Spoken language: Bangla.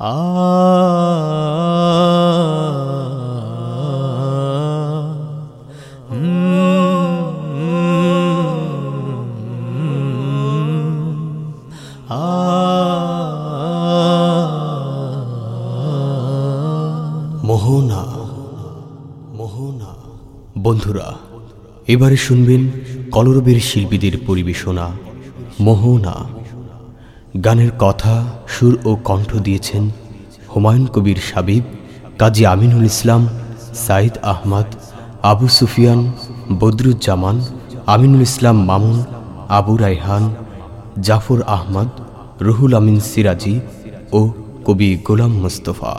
আ মোহনা মোহনা। বন্ধুরা এবারে শুনবেন কলরবের শিল্পীদের পরিবেশনা মোহনা। গানের কথা, সুর ও কণ্ঠ দিয়েছেন হুমায়ুন কবির সাবিব, কাজী আমিনুল ইসলাম সাইদ আহমদ, আবু সুফিয়ান, বদরুজ্জামান, আমিনুল ইসলাম মামুন, আবু রায়হান, জাফর আহমদ, রুহুল আমিন সিরাজি ও কবি গোলাম মোস্তফা।